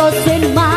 perros en mar.